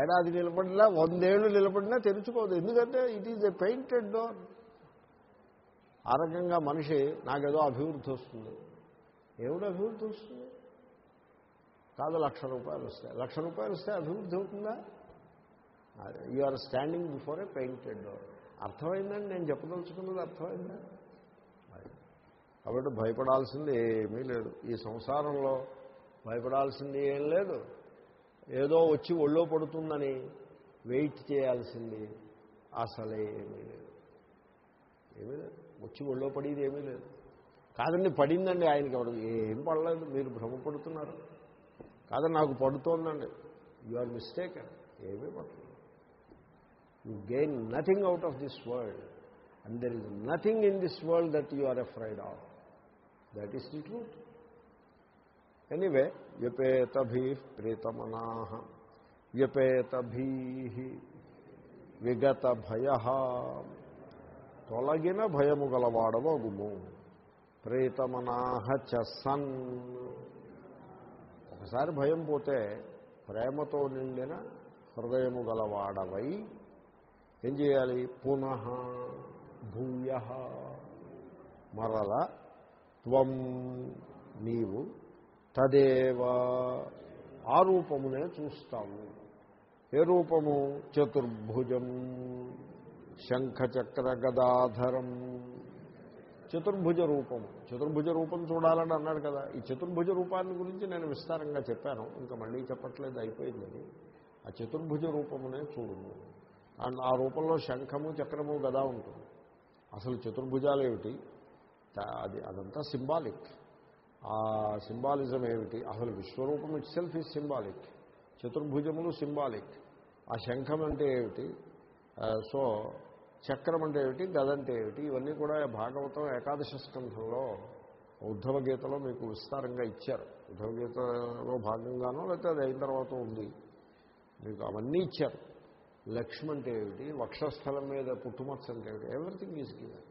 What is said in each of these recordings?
ఏడాది నిలబడినా వందేళ్ళు నిలబడినా తెరుచుకోదు. ఎందుకంటే it is a painted door ఆ రకంగా మనిషి నాకేదో అభివృద్ధి వస్తుంది. ఏమిటి అభివృద్ధి వస్తుంది? కాదు లక్ష రూపాయలు వస్తాయి లక్ష రూపాయలు వస్తే అభివృద్ధి అవుతుందా? You are standing before a painted door అర్థమైందండి నేను చెప్పదలుచుకున్నది అర్థమైందా? కాబట్టి భయపడాల్సింది ఏమీ లేదు. ఈ సంసారంలో భయపడాల్సింది ఏం లేదు. ఏదో వచ్చి ఒళ్ళో పడుతుందని వెయిట్ చేయాల్సింది అసలే ఏమీ లేదు. ఏమీ లేదు. వచ్చి ఒళ్ళో పడేది ఏమీ లేదు. కాదండి పడిందండి ఆయనకి ఎవరు? ఏం పడలేదు. మీరు భ్రమపడుతున్నారు. కాదండి నాకు పడుతోందండి. యు ఆర్ మిస్టేక్ ఏమీ పడలేదు. You gain nothing out of this world and there is nothing in this world that you are afraid of that is the truth anyway వ్యపేతభీ ప్రీతమనా వ్యపేతభీ విగత భయ తొలగిన భయము గలవాడవగుము ప్రీతమనాహ చసన్ ఒకసారి భయం పోతే ప్రేమతో నిండిన హృదయము గలవాడవై ఏం చేయాలి పునః భూయ మరల త్వం నీవు తదేవా ఆ రూపమునే చూస్తాము. ఏ రూపము? చతుర్భుజం శంఖచక్ర గదాధరం. చతుర్భుజ రూపము. చతుర్భుజ రూపం చూడాలని అన్నాడు కదా. ఈ చతుర్భుజ రూపాన్ని గురించి నేను విస్తారంగా చెప్పాను. ఇంకా మళ్ళీ చెప్పట్లేదు అయిపోయిందని ఆ చతుర్భుజ రూపమునే చూడము. అండ్ ఆ రూపంలో శంఖము చక్రము గదా ఉంటుంది. అసలు చతుర్భుజాలు ఏమిటి అది అదంతా సింబాలిక్. ఆ సింబాలిజం ఏమిటి? అసలు విశ్వరూపం ఇట్ సెల్ఫ్ ఈజ్ సింబాలిక్ చతుర్భుజములు సింబాలిక్ ఆ శంఖం అంటే ఏమిటి? సో చక్రం అంటే ఏమిటి? గదంటే ఏమిటి? ఇవన్నీ కూడా భాగవతం ఏకాదశ స్కంధంలో ఉద్ధవ గీతలో మీకు విస్తారంగా ఇచ్చారు. ఉద్ధవ గీతలో భాగంగానో లేకపోతే అది అయిన తర్వాత ఉంది. మీకు అవన్నీ ఇచ్చారు. లక్ష్మి అంటే ఏమిటి? వక్షస్థలం మీద పుట్టుమచ్చ అంటే ఏమిటి? ఎవ్రీథింగ్ ఈజ్ గివెన్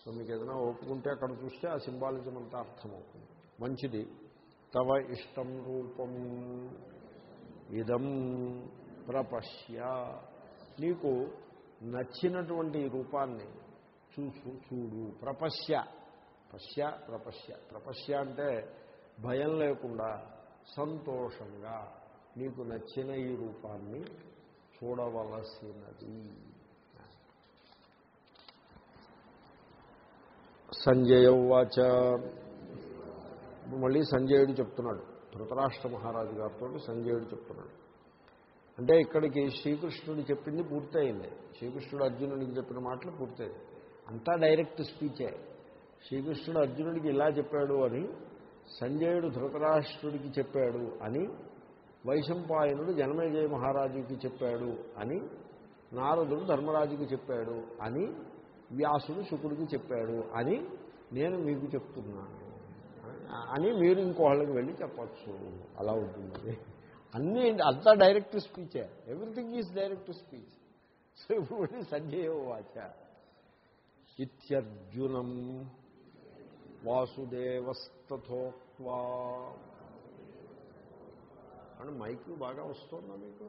సో మీకు ఏదైనా ఒప్పుకుంటే అక్కడ చూస్తే ఆ సింబాలిజం అంతా అర్థమవుతుంది. మంచిది. తవ ఇష్టం రూపం ఇదం ప్రపశ్య. నీకు నచ్చినటువంటి రూపాన్ని చూసు చూడు. ప్రపశ్య. పశ్య ప్రపశ్య. ప్రపశ్య అంటే భయం లేకుండా సంతోషంగా నీకు నచ్చిన ఈ రూపాన్ని చూడవలసినది. సంజయ ఉచ మళ్ళీ సంజయుడు చెప్తున్నాడు. ధృతరాష్ట్ర మహారాజు గారితో సంజయుడు చెప్తున్నాడు. అంటే ఇక్కడికి శ్రీకృష్ణుడు చెప్పింది పూర్తయింది. శ్రీకృష్ణుడు అర్జునుడికి చెప్పిన మాటలు పూర్తయింది. అంతా డైరెక్ట్ స్పీచే. శ్రీకృష్ణుడు అర్జునుడికి ఇలా చెప్పాడు అని సంజయుడు ధృతరాష్ట్రుడికి చెప్పాడు అని వైశంపాయనుడు జనమేజయ మహారాజుకి చెప్పాడు అని నారదుడు ధర్మరాజుకి చెప్పాడు అని వ్యాసుడు శుకుడికి చెప్పాడు అని నేను మీకు చెప్తున్నాను. అని మీరు ఇంకోళ్ళకి వెళ్ళి చెప్పచ్చు. అలా ఉంటుంది అన్నీ అంతా direct స్పీచే everything is direct speech so ఇప్పుడు సంజయ వాచ. ఇత్యర్జునం వాసుదేవస్తథోక్వా. అని మైక్ బాగా వస్తుందా మీకు?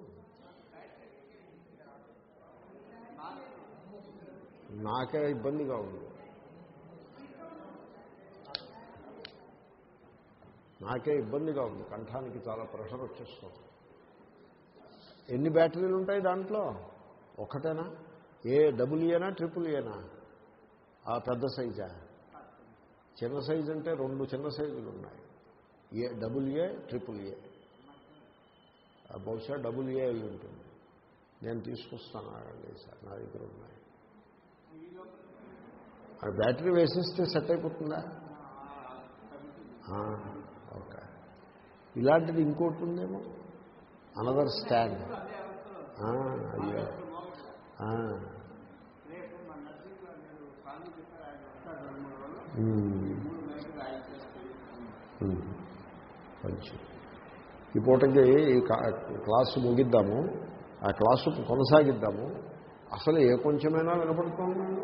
నాకే ఇబ్బందిగా ఉంది. నాకే ఇబ్బందిగా ఉంది. కంఠానికి చాలా ప్రెషర్ వచ్చేస్తుంది. ఎన్ని బ్యాటరీలు ఉంటాయి దాంట్లో? ఒకటేనా? ఏ డబుల్ ఏనా ట్రిపుల్ ఏనా ఆ పెద్ద సైజా? చిన్న సైజు అంటే రెండు చిన్న సైజులు ఉన్నాయి. ఏ డబుల్ ఏ ట్రిపుల్ ఏ బహుశా డబుల్ ఏ అయి ఉంటుంది. నేను తీసుకొస్తాను ఆగండి సార్ నా దగ్గర ఉన్నాయి. ఆ బ్యాటరీ వేసేస్తే సెట్ అయిపోతుందా? ఇలాంటిది ఇంకోటి ఉందేమో అనదర్ స్టాండ్ అయ్యో. మంచి. ఈ పూటకి ఈ క్లాసు ముగిద్దాము. ఆ క్లాసు కొనసాగిద్దాము. అసలు ఏ కొంచెమైనా వినపడుతుంది?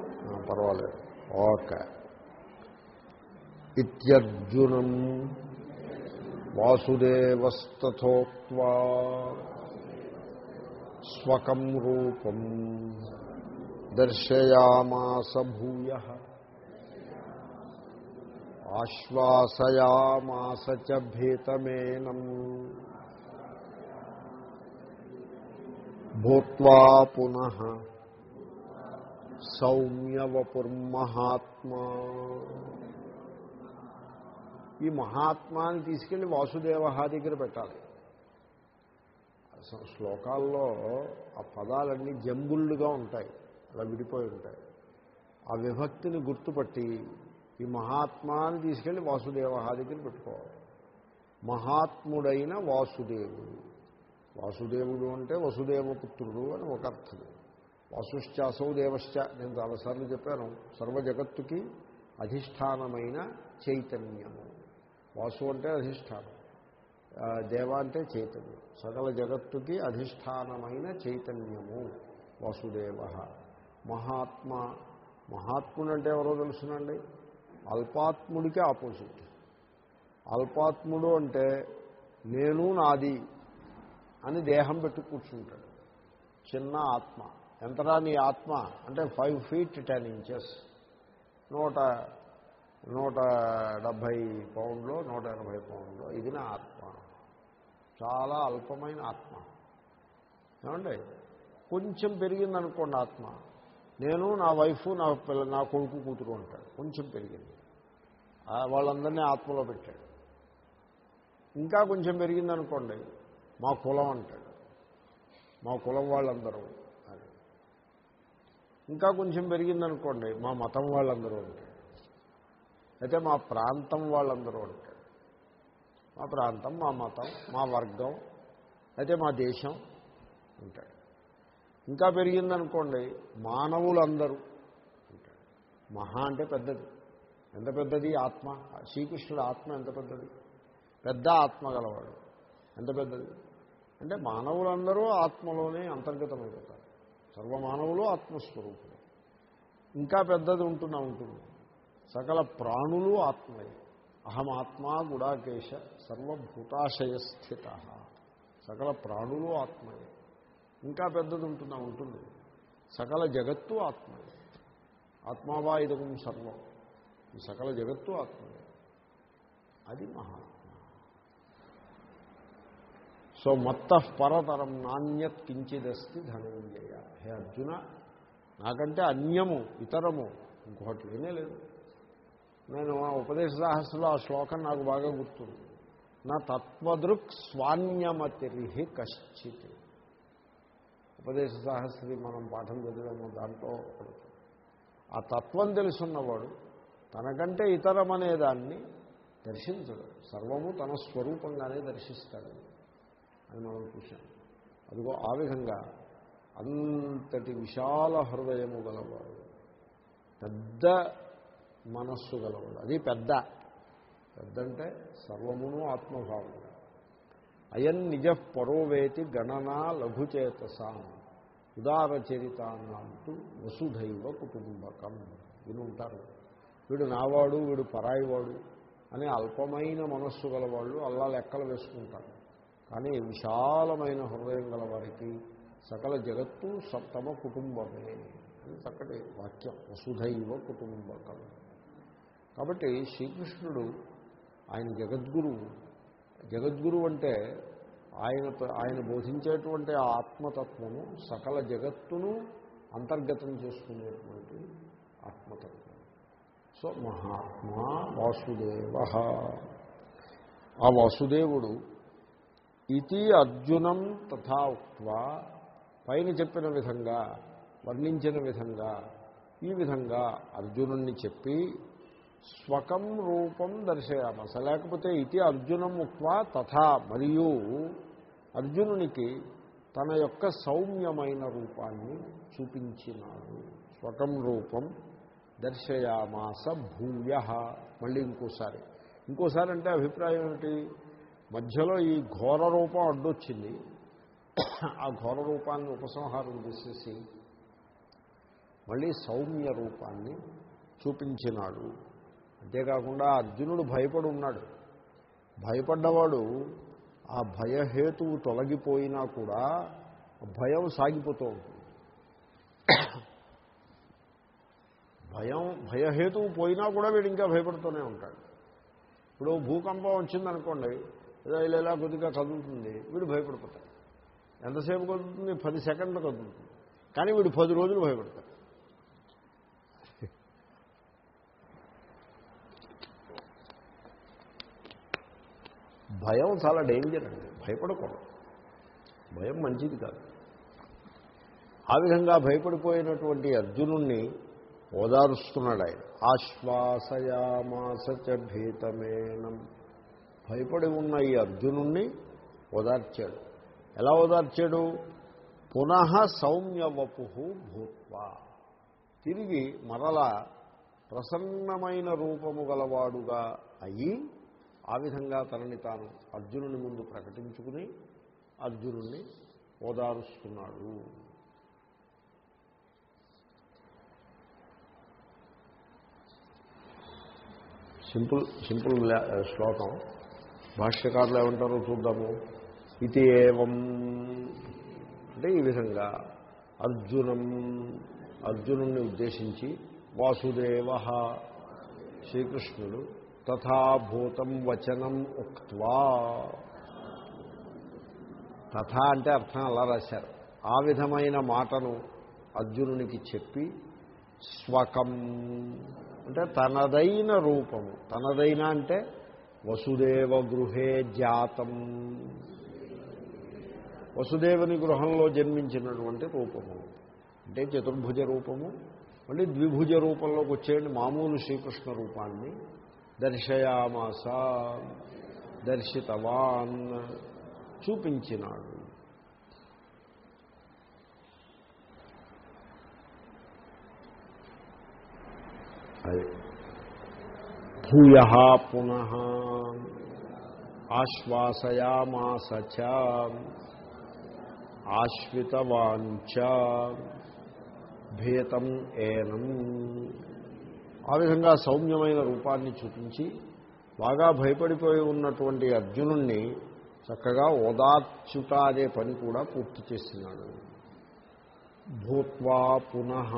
పర్వాలేదు. ఓకే. ఇత్యర్జునం వాసుదేవస్తథోక్వా స్వకం రూపం దర్శయామాస భూయ ఆశ్వాసయామాస చ భీతమేనం భూత్వా పునః సౌమ్యవపుర్మహాత్మా ఈ మహాత్మాని తీసుకెళ్ళి వాసుదేవ దగ్గర పెట్టాలి. శ్లోకాల్లో ఆ పదాలన్నీ జంబుల్డ్గా ఉంటాయి. అలా విడిపోయి ఉంటాయి. ఆ విభక్తిని గుర్తుపట్టి ఈ మహాత్మాని తీసుకెళ్ళి వాసుదేవ దగ్గర పెట్టుకోవాలి. మహాత్ముడైన వాసుదేవుడు. వాసుదేవుడు అంటే వసుదేవపుత్రుడు అని ఒక అర్థం. వాసుశ్చాసౌ దేవశ్చ. నేను చాలాసార్లు చెప్పాను. సర్వ జగత్తుకి అధిష్టానమైన చైతన్యము. వాసు అంటే అధిష్టానం. దేవ అంటే చైతన్యం. సకల జగత్తుకి అధిష్టానమైన చైతన్యము వాసుదేవ. మహాత్మ మహాత్ముడు అంటే ఎవరో తెలుసునండి? అల్పాత్ముడికి ఆపోజిట్. అల్పాత్ముడు అంటే నేను నాది అని దేహం పెట్టి కూర్చుంటాడు. చిన్న ఆత్మ. ఎంతరా నీ ఆత్మ? అంటే ఫైవ్ ఫీట్ టెన్ ఇంచెస్. నూట నూట డెబ్భై పౌండ్లో నూట ఎనభై పౌండ్లో ఇది నా ఆత్మ. చాలా అల్పమైన ఆత్మ. ఏమండి? కొంచెం పెరిగిందనుకోండి ఆత్మ. నేను నా వైఫ్ నా పిల్ల నా కొడుకు కూతురు ఉంటాడు కొంచెం పెరిగింది. వాళ్ళందరినీ ఆత్మలో పెట్టాడు. ఇంకా కొంచెం పెరిగిందనుకోండి మా కులం అంటాడు. మా కులం వాళ్ళందరూ. ఇంకా కొంచెం పెరిగిందనుకోండి మా మతం వాళ్ళందరూ ఉంటాడు అయితే మా ప్రాంతం వాళ్ళందరూ అంటారు మా ప్రాంతం మా మతం మా వర్గం అయితే మా దేశం ఉంటాడు ఇంకా పెరిగిందనుకోండి మానవులందరూ ఉంటాడు మహా అంటే పెద్దది. ఎంత పెద్దది? ఆత్మ. శ్రీకృష్ణుడు ఆత్మ ఎంత పెద్దది? పెద్ద ఆత్మ గలవాడు ఎంత పెద్దది? అంటే మానవులందరూ ఆత్మలోనే అంతర్గతమైపోతారు. సర్వమానవులు ఆత్మస్వరూపులు. ఇంకా పెద్దది ఉంటున్నా ఉంటుంది సకల ప్రాణులు ఆత్మయే. అహమాత్మా గుడాకేశ సర్వభూతాశయ స్థిత సకల ప్రాణులు ఆత్మయే. ఇంకా పెద్దది ఉంటుందా? ఉంటుంది. సకల జగత్తు ఆత్మయే. ఆత్మావా ఇదకం సర్వం. ఈ సకల జగత్తు ఆత్మయే. అది మహాత్మ. సో మత్త పరతరం నాణ్యత్ కించిదస్తి ధనంజయ. హే అర్జున నాకంటే అన్యము ఇతరము ఇంకొకటి లేనే లేదు. నేను ఆ ఉపదేశ సాహసులో ఆ శ్లోకం నాకు బాగా గుర్తుంది. నా తత్వదృక్ స్వాన్యమతిరిహి కశ్చిత్. ఉపదేశ సాహస్రి మనం పాఠం చదివాము దాంట్లో ఆ తత్వం తెలుసున్నవాడు తనకంటే ఇతరమనే దాన్ని దర్శించడు. సర్వము తన స్వరూపంగానే దర్శిస్తాడు అని మనం చూసాం అదిగో ఆ విధంగా అంతటి విశాల హృదయము గలవాడు పెద్ద మనస్సు గలవాడు. అది పెద్ద. పెద్ద అంటే సర్వమును ఆత్మభావం అయం నిజ పరోవేతి గణనా లఘుచేతసాం. ఉదారచరితాన్నంటూ వసుధైవ కుటుంబకం. విని ఉంటారు. వీడు నావాడు వీడు పరాయివాడు అనే అల్పమైన మనస్సు గలవాళ్ళు అల్లా లెక్కలు వేసుకుంటారు. కానీ విశాలమైన హృదయం గల వారికి సకల జగత్తు సప్తమ కుటుంబమే. అని చక్కటి వాక్యం. వసుధైవ కుటుంబకం. కాబట్టి శ్రీకృష్ణుడు ఆయన జగద్గురువు. జగద్గురు అంటే ఆయన ఆయన బోధించేటువంటి ఆ ఆత్మతత్వము సకల జగత్తును అంతర్గతం చేసుకునేటువంటి ఆత్మతత్వం. సో మహాత్మా వాసుదేవ. ఆ వాసుదేవుడు ఇది అర్జునం తథా ఉక్వా పైన చెప్పిన విధంగా వర్ణించిన విధంగా ఈ విధంగా అర్జునుణ్ణి చెప్పి స్వకం రూపం దర్శయామస. లేకపోతే ఇది అర్జునం ఉక్వా తథా. మరియు అర్జునునికి తన యొక్క సౌమ్యమైన రూపాన్ని చూపించినాడు. స్వకం రూపం దర్శయామాస భూయ. మళ్ళీ ఇంకోసారి. ఇంకోసారి అంటే అభిప్రాయం ఏమిటి? మధ్యలో ఈ ఘోర రూపం అడ్డొచ్చింది. ఆ ఘోర రూపాన్ని ఉపసంహారం చేసేసి మళ్ళీ సౌమ్య రూపాన్ని చూపించినాడు. అంతేకాకుండా అర్జునుడు భయపడి ఉన్నాడు భయపడ్డవాడు ఆ భయహేతువు తొలగిపోయినా కూడా భయం సాగిపోతూ ఉంటుంది. భయం భయహేతువు పోయినా కూడా వీడు ఇంకా భయపడుతూనే ఉంటాడు. ఇప్పుడు భూకంపం వచ్చిందనుకోండి ఏదో ఇలా ఇలా కొద్దిగా కదులుతుంది వీడు భయపడిపోతాడు. ఎంతసేపు కదులుతుంది? పది సెకండ్లు కదులుతుంది. కానీ వీడు పది రోజులు భయపడతాడు. భయం చాలా డేంజర్ అండి. భయపడకూడదు. భయం మంచిది కాదు. ఆ విధంగా భయపడిపోయినటువంటి అర్జునుణ్ణి ఓదారుస్తున్నాడు ఆయన. ఆశ్వాసయామాసచ భీతమేనం. భయపడి ఉన్న ఈ అర్జునుణ్ణి ఓదార్చాడు. ఎలా ఓదార్చాడు? పునః సౌమ్యవపు భూత్వా. తిరిగి మరలా ప్రసన్నమైన రూపము గలవాడుగా అయి ఆ విధంగా తనని తాను అర్జునుని ముందు ప్రకటించుకుని అర్జునుణ్ణి ఓదారుస్తున్నాడు. సింపుల్ సింపుల్ శ్లోకం. భాష్యకారులు ఏమంటారో చూద్దాము. ఇది ఏవం. అంటే ఈ విధంగా అర్జునం అర్జునుణ్ణి ఉద్దేశించి వాసుదేవ శ్రీకృష్ణుడు తథాభూతం వచనం ఉక్వా తథా అంటే అర్థం అలా రాశారు. ఆ విధమైన మాటను అర్జునునికి చెప్పి స్వకం అంటే తనదైన రూపము. తనదైన అంటే వసుదేవ గృహే జాతం. వసుదేవుని గృహంలో జన్మించినటువంటి రూపము. అంటే చతుర్భుజ రూపము. మళ్ళీ ద్విభుజ రూపంలోకి వచ్చేయండి. మామూలు శ్రీకృష్ణ రూపాన్ని. దర్శయామాస దర్శితవాన్ చూపించినాడు. భూయ పునః ఆశ్వాసయామాస చ ఆశ్వితవాంచ భేతం ఏనం. ఆ విధంగా సౌమ్యమైన రూపాన్ని చూపించి బాగా భయపడిపోయి ఉన్నటువంటి అర్జునుణ్ణి చక్కగా ఓదార్చుట అనే పని కూడా పూర్తి చేస్తున్నాడు. భూత్వా పునః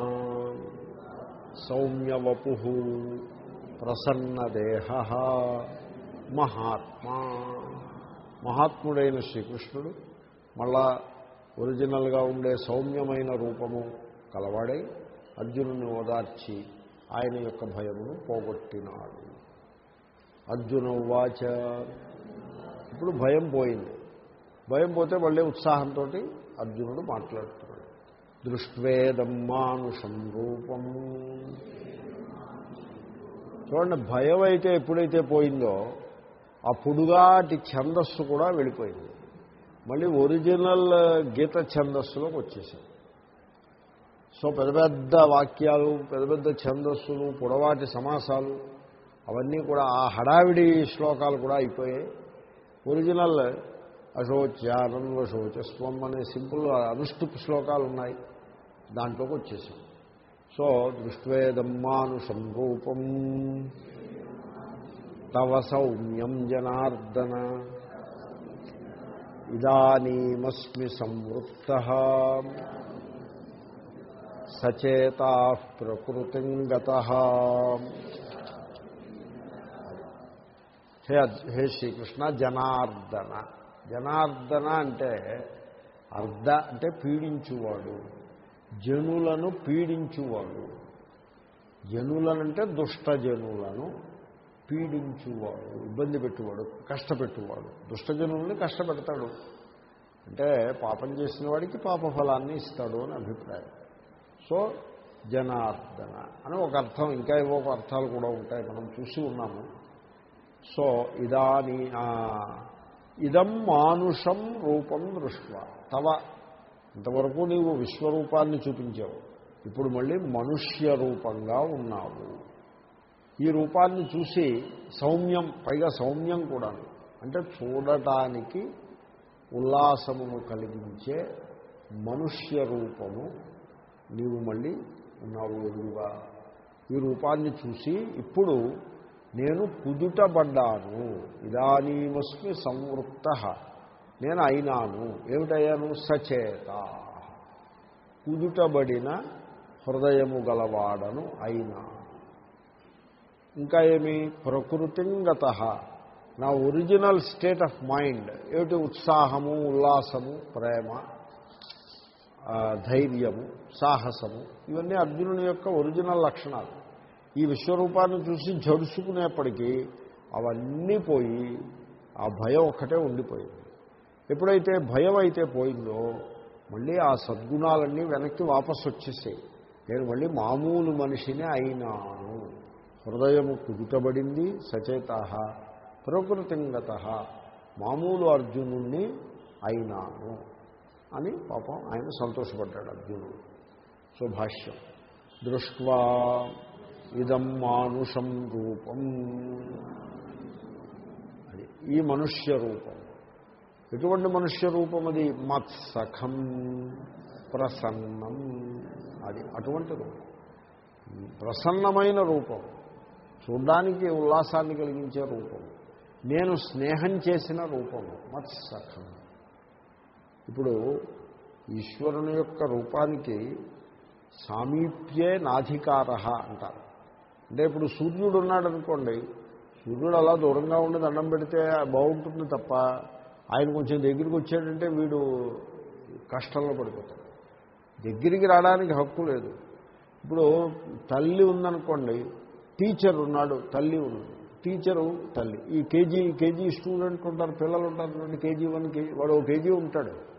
సౌమ్యవపు ప్రసన్నదేహ మహాత్మా. మహాత్ముడైన శ్రీకృష్ణుడు మళ్ళా ఒరిజినల్గా ఉండే సౌమ్యమైన రూపము కలవాడై అర్జునుని ఓదార్చి ఆయన యొక్క భయమును పోగొట్టినాడు. అర్జున వాచ. ఇప్పుడు భయం పోయింది. భయం పోతే మళ్ళీ ఉత్సాహంతో అర్జునుడు మాట్లాడుతున్నాడు. దృష్వేదం మానుషం రూపం. చూడండి భయం అయితే ఎప్పుడైతే పోయిందో ఆ పొడుగాటి ఛందస్సు కూడా వెళ్ళిపోయింది. మళ్ళీ ఒరిజినల్ గీత ఛందస్సులోకి వచ్చేసింది. సో పెద్ద పెద్ద వాక్యాలు పెద్ద పెద్ద ఛందస్సులు పొడవాటి సమాసాలు అవన్నీ కూడా ఆ హడావిడి శ్లోకాలు కూడా అయిపోయాయి. ఒరిజినల్ అశోచ్యానం అశోచస్వం అనే సింపుల్ అనుష్ఠుప్ శ్లోకాలు ఉన్నాయి. దాంట్లోకి వచ్చేసాం. సో దృష్వేదమ్మానుషం రూపం తవ సౌమ్యం జనార్దన ఇదానీమస్మి సంవృత్త. సచేతా ప్రకృతి గత. హే హే శ్రీకృష్ణ జనార్దన. జనార్దన అంటే అర్ధ అంటే పీడించువాడు. జనులను పీడించువాడు. జనులనంటే దుష్టజనులను పీడించువాడు. ఇబ్బంది పెట్టువాడు కష్టపెట్టువాడు. దుష్టజనుల్ని కష్టపెడతాడు. అంటే పాపం చేసిన వాడికి పాప ఫలాన్ని ఇస్తాడు అని అభిప్రాయం. సో జనార్దన అని ఒక అర్థం ఇంకా ఏవో ఒక అర్థాలు కూడా ఉంటాయి మనం చూసి ఉన్నాము. సో ఇదాని ఇదం మానుషం రూపం దృష్వ తవ ఇంతవరకు నీవు విశ్వరూపాన్ని చూపించావు. ఇప్పుడు మళ్ళీ మనుష్య రూపంగా ఉన్నావు. ఈ రూపాన్ని చూసి సౌమ్యం పైగా సౌమ్యం కూడా అంటే చూడటానికి ఉల్లాసమును కలిగించే మనుష్య రూపము నీవు మళ్ళీ ఉన్నావు ఎదురుగా. ఈ రూపాన్ని చూసి ఇప్పుడు నేను కుదుటబడ్డాను ఇదానీమస్మి సంవృత్త నేను అయినాను. ఏమిటయ్యాను? సచేత. కుదుటబడిన హృదయము గలవాడను అయినా ఇంకా ఏమి? ప్రకృతింగత. నా ఒరిజినల్ స్టేట్ ఆఫ్ మైండ్. ఏమిటి? ఉత్సాహము ఉల్లాసము ప్రేమ. ధైర్యము సాహసము ఇవన్నీ అర్జునుని యొక్క ఒరిజినల్ లక్షణాలు. ఈ విశ్వరూపాన్ని చూసి జడుచుకునేప్పటికీ అవన్నీ పోయి ఆ భయం ఒక్కటే ఉండిపోయింది. ఎప్పుడైతే భయం అయితే పోయిందో మళ్ళీ ఆ సద్గుణాలన్నీ వెనక్కి వాపసు వచ్చేసాయి. నేను మళ్ళీ మామూలు మనిషినే అయినాను. హృదయము కుదుటబడింది సచేత ప్రకృతింగత మామూలు అర్జునుణ్ణి అయినాను. అని పాపం ఆయన సంతోషపడ్డాడు అర్జునుడు. సో భాష్యం దృష్ట్వా ఇదం మానుషం రూపం. అది ఈ మనుష్య రూపం. ఎటువంటి మనుష్య రూపం అది? మత్సఖం ప్రసన్నం. అది అటువంటి రూపం. ప్రసన్నమైన రూపం. చూడ్డానికి ఉల్లాసాన్ని కలిగించే రూపం. నేను స్నేహం చేసిన రూపము మత్సఖం. ఇప్పుడు ఈశ్వరుని యొక్క రూపానికి సామీప్యే నాధికార అంటారు. అంటే ఇప్పుడు సూర్యుడు ఉన్నాడు అనుకోండి సూర్యుడు అలా దూరంగా ఉండి దండం పెడితే బాగుంటుంది తప్ప ఆయన కొంచెం దగ్గరికి వచ్చాడంటే వీడు కష్టంలో పడిపోతాడు. దగ్గరికి రావడానికి హక్కు లేదు. ఇప్పుడు తల్లి ఉందనుకోండి టీచర్ ఉన్నాడు తల్లి ఉంది టీచరు తల్లి. ఈ కేజీ కేజీ స్టూడెంట్ ఉంటారు పిల్లలు ఉంటారు కేజీ వన్ కేజీ వాడు ఓ కేజీ ఉంటాడు.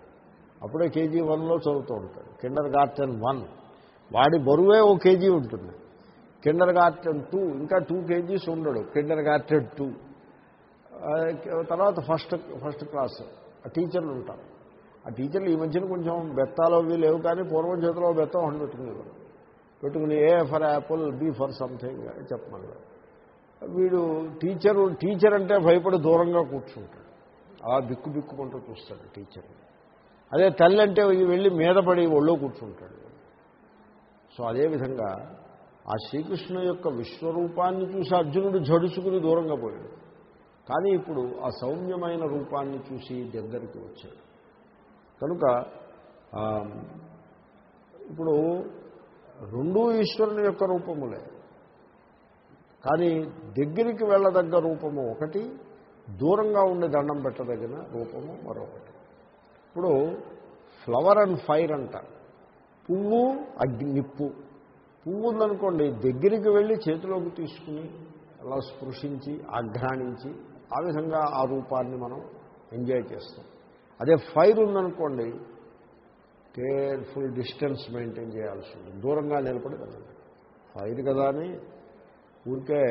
అప్పుడే కేజీ వన్లో చదువుతూ ఉంటాడు. Kindergarten one. వాడి బరువే ఓ కేజీ ఉంటుంది. కిండర్ గార్టెన్ టూ ఇంకా టూ కేజీస్ ఉండడు. Kindergarten two. తర్వాత ఫస్ట్ ఫస్ట్ క్లాస్. ఆ టీచర్లు ఉంటారు. ఆ టీచర్లు ఈ మధ్యన కొంచెం బెత్తాలు అవి లేవు కానీ పూర్వం చేతిలో బెత్తం ఒకటి పెట్టుకునేవారు. పెట్టుకుని A for apple B for something అని చెప్పమన్నారు. వీడు టీచరు టీచర్ అంటే భయపడి దూరంగా కూర్చుంటాడు. అలా బిక్కు బిక్కుకుంటూ చూస్తాడు టీచర్ అదే తల్లి అంటే వెళ్ళి మీద పడి ఒళ్ళో కూర్చుంటాడు. సో అదేవిధంగా ఆ శ్రీకృష్ణు యొక్క విశ్వరూపాన్ని చూసి అర్జునుడు జడుచుకుని దూరంగా పోయాడు. కానీ ఇప్పుడు ఆ సౌమ్యమైన రూపాన్ని చూసి దగ్గరికి వచ్చాడు. కనుక ఇప్పుడు రెండూ ఈశ్వరుని యొక్క రూపములే. కానీ దగ్గరికి వెళ్ళదగ్గ రూపము ఒకటి దూరంగా ఉండే దండం పెట్టదగిన రూపము మరొకటి. ఇప్పుడు ఫ్లవర్ అండ్ ఫైర్ అంటారు పువ్వు అగ్ని నిప్పు పువ్వు ఉందనుకోండి దగ్గరికి వెళ్ళి చేతిలోకి తీసుకుని అలా స్పృశించి ఆఘ్రాణించి ఆ విధంగా ఆ రూపాన్ని మనం ఎంజాయ్ చేస్తాం. అదే ఫైర్ ఉందనుకోండి కేర్ఫుల్ డిస్టెన్స్ మెయింటైన్ చేయాల్సి ఉంటుంది. దూరంగా నిలబడి వెళ్ళాలి ఫైర్ కదా అని ఊరికే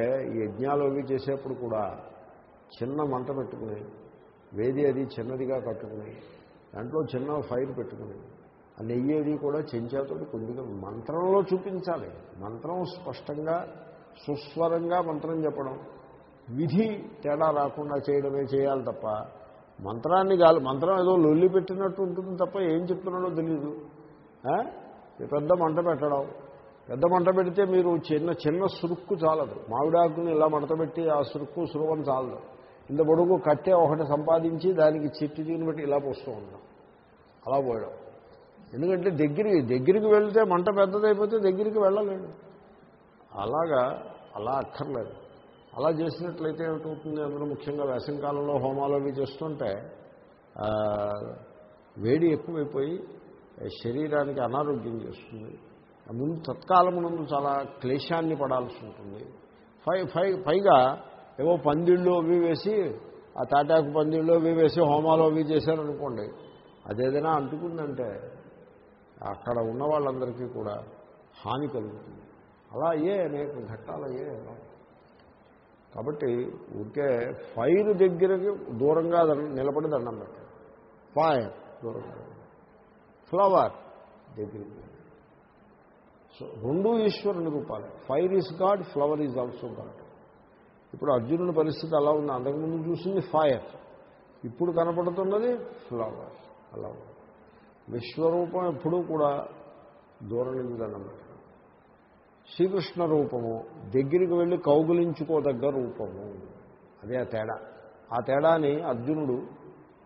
యజ్ఞాలు అవి చేసేప్పుడు కూడా చిన్న మంట పెట్టుకుని వేది అది చిన్నదిగా కట్టుకుని దాంట్లో చిన్న ఫైర్ పెట్టుకుని ఆ నెయ్యి అది కూడా చెంచాతో కొద్దిగా మంత్రంలో చూపించాలి. మంత్రం స్పష్టంగా సుస్వరంగా మంత్రం చెప్పడం. విధి తేడా రాకుండా చేయడమే చేయాలి తప్ప మంత్రాన్ని కాదు మంత్రం ఏదో లొల్లి పెట్టినట్టు ఉంటుంది తప్ప ఏం చెప్తున్నాడో తెలియదు పెద్ద మంట పెట్టడం. పెద్ద మంట పెడితే మీరు చిన్న చిన్న సురుక్కు చాలదు. మామిడాకుని ఇలా మంట పెట్టి ఆ సురుక్కు సురువం చాలదు. ఇంత పొడుగు కట్టే ఒకటి సంపాదించి దానికి చిట్టి దీన్ని బట్టి ఇలా పోస్తూ ఉంటాం. అలా పోయడం. ఎందుకంటే దగ్గరికి దగ్గరికి వెళ్తే మంట పెద్దదైపోతే దగ్గరికి వెళ్ళలేడు అలాగా అలా అక్కర్లేదు. అలా చేసినట్లయితే ఏమిటవుతుంది? అందులో ముఖ్యంగా వేసంకాలంలో హోమాలు అవి చేస్తుంటే వేడి ఎక్కువైపోయి శరీరానికి అనారోగ్యం చేస్తుంది. ముందు తత్కాలమునందు చాలా క్లేశాన్ని పడాల్సి ఉంటుంది. పై పై పైగా ఏవో పందిళ్ళు అవి వేసి ఆ తాటాకు పందిళ్ళు అవి వేసి హోమాలు అవి చేశారనుకోండి అదేదైనా అంటుకుందంటే అక్కడ ఉన్న వాళ్ళందరికీ కూడా హాని కలుగుతుంది. అలా అయ్యే అనేక ఘట్టాలు అయ్యే కాబట్టి ఊరికే ఫైర్ దగ్గరకి దూరంగా నిలబడి దండం పెట్టాడు ఫైర్ దూరంగా ఫ్లవర్ దగ్గరికి సో రెండు ఈశ్వరుని రూపాలే. Fire is God flower is also God. ఇప్పుడు అర్జునుడి పరిస్థితి అలా ఉంది. అంతకుముందు చూసింది ఫైర్. ఇప్పుడు కనపడుతున్నది ఫ్లవర్ అలా ఉంది. విశ్వరూపం ఎప్పుడూ కూడా దూరం నుంచి శ్రీకృష్ణ రూపము దగ్గరికి వెళ్ళి కౌగులించుకోదగ్గ రూపము. అదే ఆ తేడా. ఆ తేడాని అర్జునుడు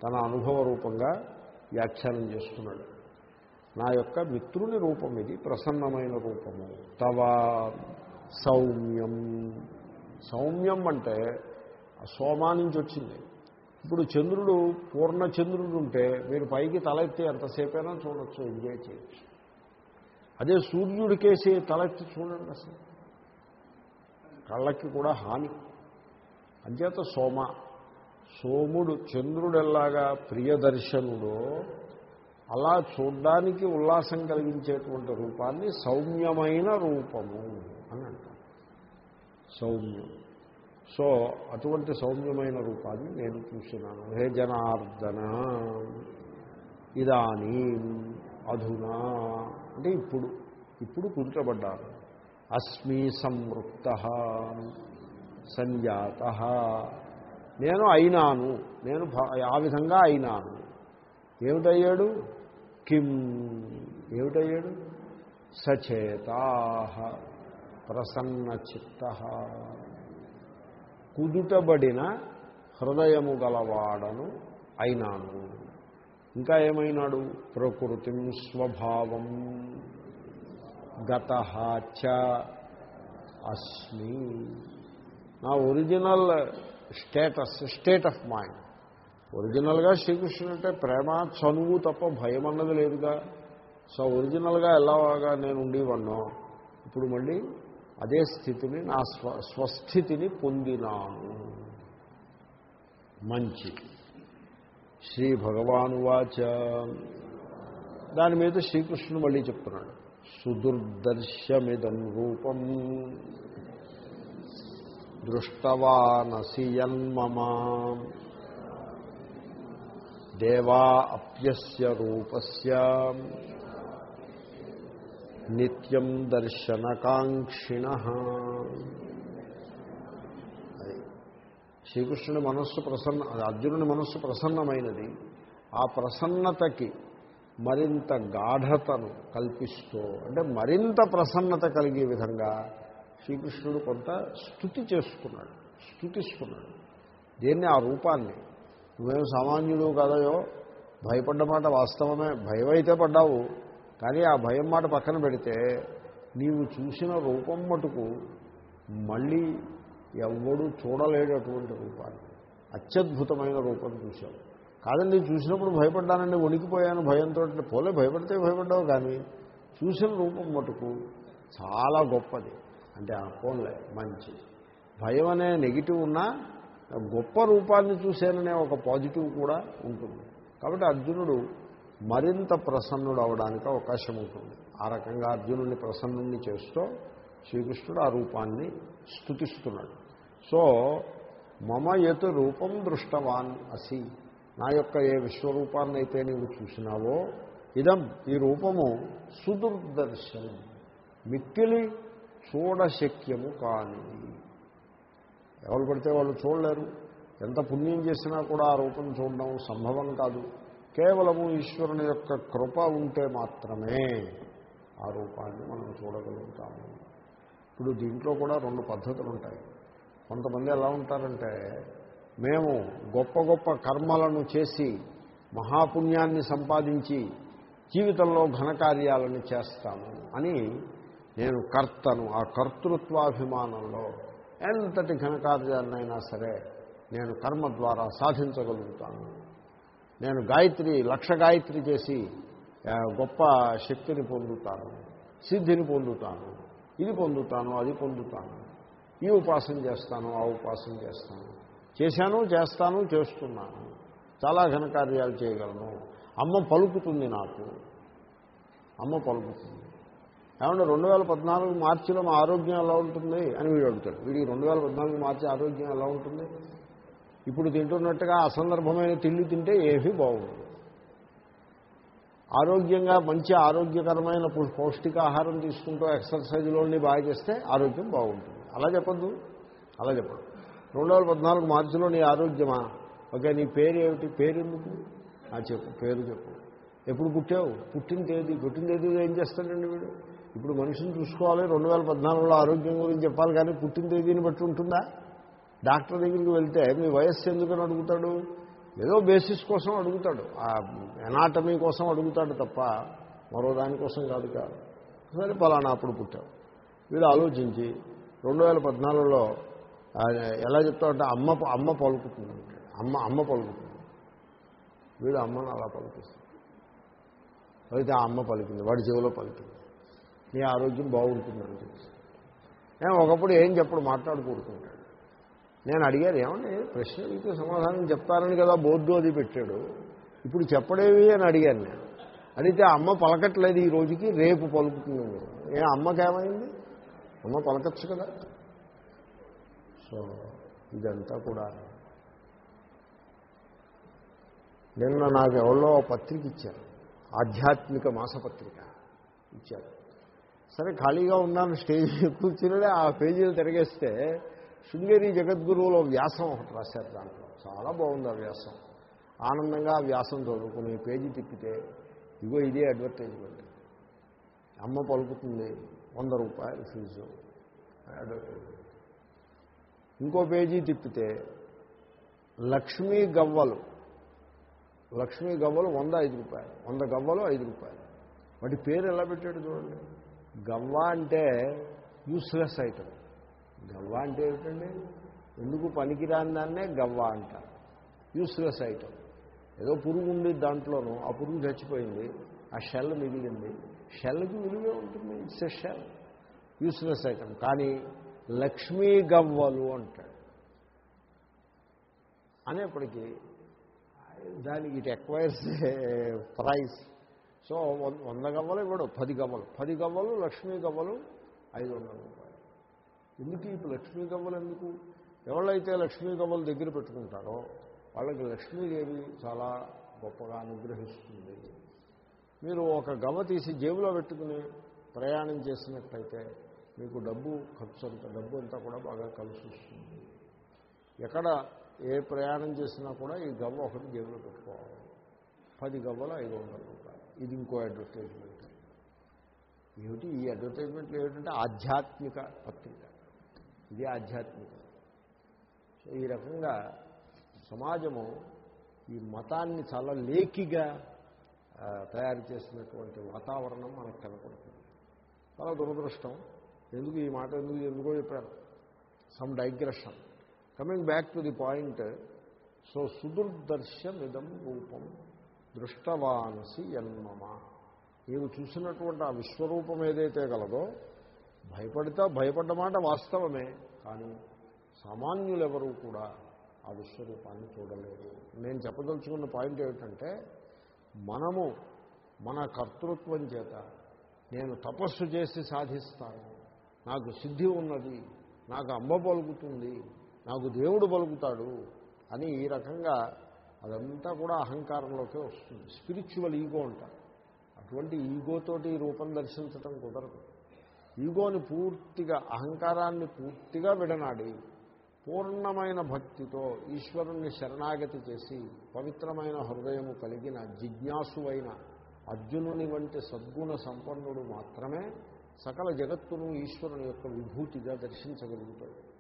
తన అనుభవ రూపంగా వ్యాఖ్యానం చేస్తున్నాడు. నా యొక్క మిత్రుని రూపం ఇది ప్రసన్నమైన రూపము. తవ సౌమ్యం. సౌమ్యం అంటే సోమా నుంచి వచ్చింది. ఇప్పుడు చంద్రుడు పూర్ణ చంద్రుడు ఉంటే మీరు పైకి తల ఎత్తి ఎంతసేపైనా చూడొచ్చు ఎంజాయ్ చేయొచ్చు. అదే సూర్యుడికేసి తల ఎత్తి చూడండి అసలు. కళ్ళకి కూడా హాని. అంచేత సోమ. సోముడు చంద్రుడెల్లాగా ప్రియదర్శనుడో అలా చూడ్డానికి ఉల్లాసం కలిగించేటువంటి రూపాన్ని సౌమ్యమైన రూపము. సౌమ్యం. సో అటువంటి సౌమ్యమైన రూపాన్ని నేను చూసినాను. హే జనార్దన ఇదానీ అధునా. అంటే ఇప్పుడు ఇప్పుడు కూర్చోబడ్డాను అస్మి సంవృక్త సంజాత. నేను అయినాను నేను ఆ విధంగా అయినాను. ఏమిటయ్యాడు? కిం ఏమిటయ్యాడు? సచేతా. ప్రసన్న చిత్త కుదుటబడిన హృదయము గలవాడను అయినాను. ఇంకా ఏమైనాడు? ప్రకృతి స్వభావం. గత అస్మి. నా original status state of mind. ఒరిజినల్గా శ్రీకృష్ణుడు అంటే ప్రేమ చనువు తప్ప భయం అన్నది లేదుగా. సో ఒరిజినల్గా ఎలాగా నేను ఉండేవాడినో. ఇప్పుడు మళ్ళీ అదే స్థితిని నా స్వ స్వస్థితిని పొందినాను. మంచి శ్రీ భగవాను వాచ. దాని మీద శ్రీకృష్ణుడు మళ్ళీ చెప్తున్నాడు. సుదుర్దర్శమిదం రూపం. దృష్టవానసి యన్మమా దేవా అప్యస్య రూపస్య. నిత్యం దర్శనకాంక్షిణ. అది శ్రీకృష్ణుని మనస్సు ప్రసన్న అర్జునుని మనస్సు ప్రసన్నమైనది. ఆ ప్రసన్నతకి మరింత గాఢతను కల్పిస్తూ అంటే మరింత ప్రసన్నత కలిగే విధంగా శ్రీకృష్ణుడు కొంత స్థుతి చేసుకున్నాడు స్థుతిస్తున్నాడు. దేన్ని? ఆ రూపాన్ని. నువ్వేం సామాన్యుడు కదయో భయపడ్డ మాట వాస్తవమే. భయమైతే పడ్డావు. కానీ ఆ భయం మాట పక్కన పెడితే నీవు చూసిన రూపం మటుకు మళ్ళీ ఎవ్వడూ చూడలేడటువంటి రూపాన్ని. అత్యద్భుతమైన రూపం చూశావు. కాదండి చూసినప్పుడు భయపడ్డానండి వణికిపోయాను భయంతో పోలే భయపడితే భయపడ్డావు కానీ చూసిన రూపం మటుకు చాలా గొప్పది. అంటే ఆ ఫోన్లే మంచి. భయం అనే నెగిటివ్ ఉన్నా గొప్ప రూపాన్ని చూశాననే ఒక పాజిటివ్ కూడా ఉంటుంది. కాబట్టి అర్జునుడు మరింత ప్రసన్నుడు అవడానికి అవకాశం ఉంటుంది. ఆ రకంగా అర్జునుడిని ప్రసన్నుణ్ణి చేస్తూ శ్రీకృష్ణుడు ఆ రూపాన్ని స్థుతిస్తున్నాడు సో మమ యత్ రూపం దృష్టవాన్ అసి. నా యొక్క ఏ విశ్వరూపాన్ని అయితే నీవు చూసినావో ఇదం ఈ రూపము సుదుర్దర్శనం. మిక్కిలి చూడశక్యము కాని. ఎవరు పడితే వాళ్ళు చూడలేరు. ఎంత పుణ్యం చేసినా కూడా ఆ రూపం చూడడం సంభవం కాదు. కేవలము ఈశ్వరుని యొక్క కృప ఉంటే మాత్రమే ఆ రూపాన్ని మనం చూడగలుగుతాము. ఇప్పుడు దీంట్లో కూడా రెండు పద్ధతులు ఉంటాయి కొంతమంది ఎలా ఉంటారంటే మేము గొప్ప గొప్ప కర్మలను చేసి మహాపుణ్యాన్ని సంపాదించి జీవితంలో ఘనకార్యాలను చేస్తాము అని నేను కర్తను. ఆ కర్తృత్వాభిమానంలో ఎంతటి ఘనకార్యాలనైనా సరే నేను కర్మ ద్వారా సాధించగలుగుతాను. నేను గాయత్రి లక్ష గాయత్రి చేసి గొప్ప శక్తిని పొందుతాను సిద్ధిని పొందుతాను ఇది పొందుతాను అది పొందుతాను ఈ ఉపాసన చేస్తాను ఆ ఉపాసన చేస్తాను చేశాను చేస్తాను చేస్తున్నాను చాలా ఘనకార్యాలు చేయగలను. అమ్మ పలుకుతుంది నాకు. అమ్మ పలుకుతుంది. ఏమంటే రెండు వేల పద్నాలుగు మార్చిలో మా ఆరోగ్యం ఎలా ఉంటుంది అని వీడు అడుగుతాడు. వీడికి రెండు వేల పద్నాలుగు మార్చి ఆరోగ్యం ఎలా ఉంటుంది? ఇప్పుడు తింటున్నట్టుగా అసందర్భమైన తిండి తింటే ఏమీ బాగుండదు. ఆరోగ్యంగా మంచి ఆరోగ్యకరమైన పౌష్టికాహారం తీసుకుంటూ ఎక్సర్సైజ్లోని బాగా చేస్తే ఆరోగ్యం బాగుంటుంది. అలా చెప్పద్దు. అలా చెప్పదు రెండు వేల పద్నాలుగు మార్చిలో నీ ఆరోగ్యమా? ఓకే నీ పేరు ఏమిటి? పేరు ఎందుకు? ఆ చెప్పు పేరు చెప్పు. ఎప్పుడు పుట్టావు? పుట్టిన తేదీ పుట్టిన తేదీ ఏం చేస్తాడండి వీడు? ఇప్పుడు మనిషిని చూసుకోవాలి. రెండు వేల పద్నాలుగులో ఆరోగ్యం గురించి చెప్పాలి కానీ పుట్టిన తేదీని బట్టి ఉంటుందా? డాక్టర్ దగ్గరికి వెళ్తే మీ వయస్సు ఎందుకని అడుగుతాడు? ఏదో బేసిస్ కోసం అడుగుతాడు. ఆ ఎనాటమీ కోసం అడుగుతాడు తప్ప మరో దానికోసం కాదు కాదు సరే పలానా అప్పుడు పుట్టావు వీడు ఆలోచించి రెండు వేల పద్నాలుగులో ఎలా చెప్తాడంటే అమ్మ అమ్మ పలుకుతుంది అమ్మ అమ్మ పలుకుతుంది. వీడు అమ్మను అలా పలుకుతుంది అయితే ఆ అమ్మ పలికింది వాడి చెవిలో పలికింది. నీ ఆరోగ్యం బాగుంటుందని చెప్పి నేను ఒకప్పుడు ఏం చెప్పడు మాట్లాడుకుంటుంటాడు. నేను అడిగాను ఏమండి ప్రశ్న అడిగితే సమాధానం చెప్తారని కదా బోర్డు అది పెట్టాడు. ఇప్పుడు చెప్పడేవి అని అడిగాను నేను. అడిగితే అమ్మ పలకట్లేదు ఈ రోజుకి రేపు పలుకుతుంది మీరు. ఏ అమ్మకేమైంది అమ్మ పలకచ్చు కదా. సో ఇదంతా కూడా. నిన్న నాకు ఎవరో పత్రిక ఇచ్చారు. ఆధ్యాత్మిక మాసపత్రిక ఇచ్చారు. సరే ఖాళీగా ఉన్నాను స్టేజ్ మీద కూర్చుని ఆ పేజీలు తిరగేస్తే శృంగేరి జగద్గురువులో వ్యాసం ఒకటి రాశారు దాంట్లో. చాలా బాగుంది ఆ వ్యాసం. ఆనందంగా ఆ వ్యాసం చదువుకుని పేజీ తిప్పితే ఇగో ఇదే అడ్వర్టైజ్మెంట్. అమ్మ పలుకుతుంది వంద రూపాయలు ఫీజు. ఇంకో పేజీ తిప్పితే లక్ష్మీ గవ్వలు. లక్ష్మీ గవ్వలు వంద ఐదు రూపాయలు వంద గవ్వలు ఐదు రూపాయలు. వాటి పేరు ఎలా పెట్టాడు చూడండి. గవ్వ అంటే యూస్లెస్ ఐటమ్ గవ్వ అంటే ఏమిటండి? ఎందుకు పనికిరాని దాన్నే గవ్వ అంటారు. యూస్లెస్ ఐటమ్ ఏదో పురుగు ఉంది దాంట్లోనూ ఆ పురుగు చచ్చిపోయింది ఆ షెల్ మిగిలింది. షెల్కి విలువే ఉంటుంది it's a shell. Useless item కానీ లక్ష్మీ గవ్వలు అంటాడు. అనేప్పటికీ దానికి ఇట్ ఎక్వైర్స్ ప్రైస్. సో వంద గవ్వలు ఇవ్వడు పది గవ్వలు. పది గవ్వలు లక్ష్మీ గవ్వలు ఐదు వందల. ఎందుకు ఇప్పుడు లక్ష్మీ గవ్వలు ఎందుకు? ఎవరైతే లక్ష్మీ గవ్వలు దగ్గర పెట్టుకుంటారో వాళ్ళకి లక్ష్మీదేవి చాలా గొప్పగా అనుగ్రహిస్తుంది. మీరు ఒక గవ్వ తీసి జేబులో పెట్టుకుని ప్రయాణం చేసినట్లయితే మీకు డబ్బు ఖర్చు అంతా డబ్బు అంతా కూడా బాగా కలిసి వస్తుంది. ఎక్కడ ఏ ప్రయాణం చేసినా కూడా ఈ గవ్వ ఒకటి జేబులో పెట్టుకోవాలి. పది గవ్వలు ఐదు వందల రూపాయలు. ఇది ఇంకో అడ్వర్టైజ్మెంట్ ఏమిటి? ఈ అడ్వర్టైజ్మెంట్లు ఏమిటంటే ఆధ్యాత్మిక పత్రిక. ఇది ఆధ్యాత్మికత సో ఈ రకంగా సమాజము ఈ మతాన్ని చాలా లేకిగా తయారు చేసినటువంటి వాతావరణం మనకు కనపడుతుంది. చాలా దురదృష్టం. ఎందుకు ఈ మాట ఎందుకు ఎందుకో చెప్పారు. Some digression coming back to the point so సుదుర్దర్శమిదం రూపం దృష్టవానసి యన్మమ. నీవు చూసినటువంటి ఆ విశ్వరూపం ఏదైతే గలదో భయపడితే భయపడ్డ మాట వాస్తవమే కానీ సామాన్యులెవరూ కూడా ఆ విశ్వరూపాన్ని చూడలేరు నేను చెప్పదలుచుకున్న పాయింట్ ఏమిటంటే మనము మన కర్తృత్వం చేత నేను తపస్సు చేసి సాధిస్తాను. నాకు సిద్ధి ఉన్నది నాకు అమ్మ పలుకుతుంది నాకు దేవుడు పలుకుతాడు అని ఈ రకంగా అదంతా కూడా అహంకారంలోకే వస్తుంది. స్పిరిచువల్ ఈగో అంటారు. అటువంటి ఈగోతోటి రూపం దర్శించటం కుదరదు. ఈగోని పూర్తిగా అహంకారాన్ని పూర్తిగా విడనాడి పూర్ణమైన భక్తితో ఈశ్వరుణ్ణి శరణాగతి చేసి పవిత్రమైన హృదయము కలిగిన జిజ్ఞాసువైన అర్జునుని వంటి సద్గుణ సంపన్నుడు మాత్రమే సకల జగత్తును ఈశ్వరుని యొక్క విభూతిగా దర్శించగలుగుతాడు.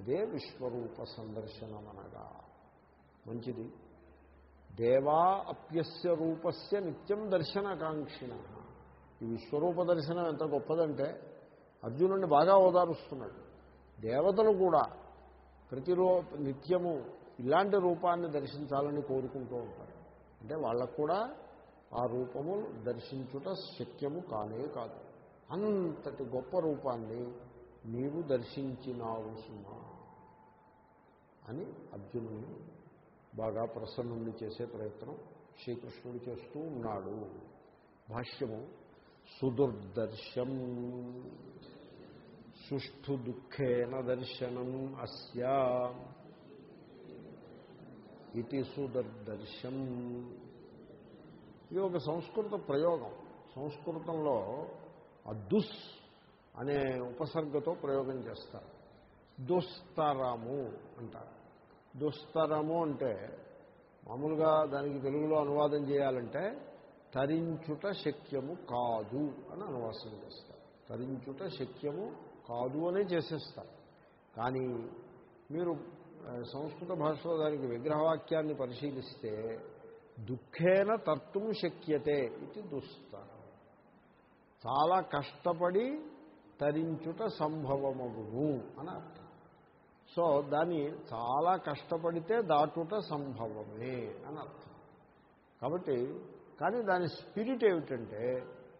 అదే విశ్వరూప సందర్శనమనగా. మంచిది. దేవా అప్యస్య రూపస్య నిత్యం దర్శనకాంక్షిణ. ఈ విశ్వరూప దర్శనం ఎంత గొప్పదంటే అర్జునుడిని బాగా ఓదారుస్తున్నాడు. దేవతలు కూడా ప్రతిరో నిత్యము ఇలాంటి రూపాన్ని దర్శించాలని కోరుకుంటూ ఉంటారు. అంటే వాళ్ళకు కూడా ఆ రూపము దర్శించుట శక్యము కానే కాదు. అంతటి గొప్ప రూపాన్ని నీవు దర్శించినావు సుమా అని అర్జునుని బాగా ప్రసన్నుణ్ణి చేసే ప్రయత్నం శ్రీకృష్ణుడు చేస్తూ ఉన్నాడు. భాష్యము సుదుర్దర్శం. సుష్ఠు దుఃఖేన దర్శనం అస్యా. ఇది సుదర్దర్శం. ఇది ఒక సంస్కృత ప్రయోగం. సంస్కృతంలో అదుస్ దుస్ అనే ఉపసర్గతో ప్రయోగం చేస్తారు. దుస్తరము అంటారు. దుస్తరము అంటే మామూలుగా దానికి తెలుగులో అనువాదం చేయాలంటే తరించుట శక్యము కాదు అని అనువాదం చేస్తారు. తరించుట శక్యము కాదు అనే చేసేస్తారు. కానీ మీరు సంస్కృత భాషలో దానికి విగ్రహవాక్యాన్ని పరిశీలిస్తే దుఃఖేన తర్తుం శక్యతే ఇది దుస్తరం చాలా కష్టపడి తరించుట సంభవమగును అని అర్థం. సో దాన్ని చాలా కష్టపడితే దాటుట సంభవమే అని అర్థం. కాబట్టి కానీ దాని స్పిరిట్ ఏమిటంటే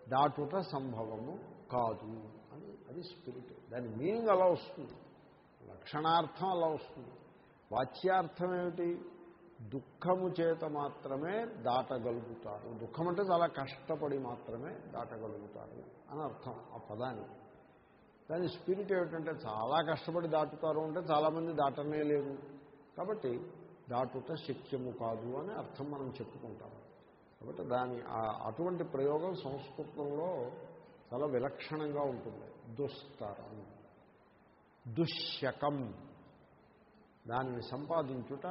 దాటుట సంభవము కాదు అని అది స్పిరిట్. దాని మీనింగ్ అలా వస్తుంది. లక్షణార్థం అలా వస్తుంది. వాచ్యార్థం ఏమిటి దుఃఖము చేత మాత్రమే దాటగలుగుతారు దుఃఖం అంటే చాలా కష్టపడి మాత్రమే దాటగలుగుతారు అని అర్థం ఆ పదానికి. దాని స్పిరిట్ ఏమిటంటే చాలా కష్టపడి దాటుతారు అంటే చాలామంది దాటనే లేదు కాబట్టి దాటుట శక్యము కాదు అని అర్థం మనం చెప్పుకుంటాం. కాబట్టి దాని అటువంటి ప్రయోగం సంస్కృతంలో చాలా విలక్షణంగా ఉంటుంది. దుస్తరం. దుశ్శకం. దానిని సంపాదించుట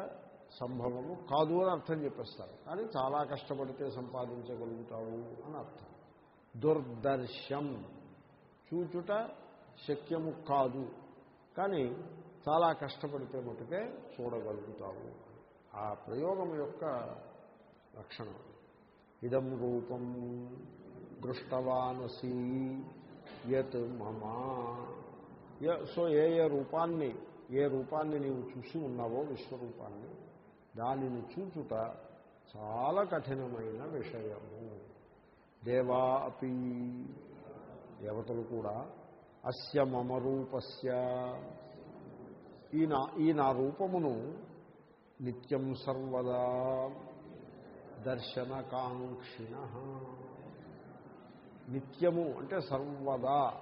సంభవము కాదు అని అర్థం చెప్పేస్తారు. కానీ చాలా కష్టపడితే సంపాదించగలుగుతావు అని అర్థం. దుర్దర్శం. చూచుట శక్యము కాదు. కానీ చాలా కష్టపడితే మటుకే చూడగలుగుతావు. ఆ ప్రయోగం యొక్క లక్షణం. ఇదం రూపం దృష్టవానసి. యత్ మమా. సో ఏ ఏ రూపాన్ని ఏ రూపాన్ని నీవు చూసి ఉన్నావో విశ్వరూపాన్ని దానిని చూచుట చాలా కఠినమైన విషయము. దేవా అపి. దేవతలు కూడా అస్య మమ రూపస్య. ఈ నా ఈ నా రూపమును నిత్యం సర్వదా దర్శనకాంక్షిణ. నిత్యము అంటే సర్వదా.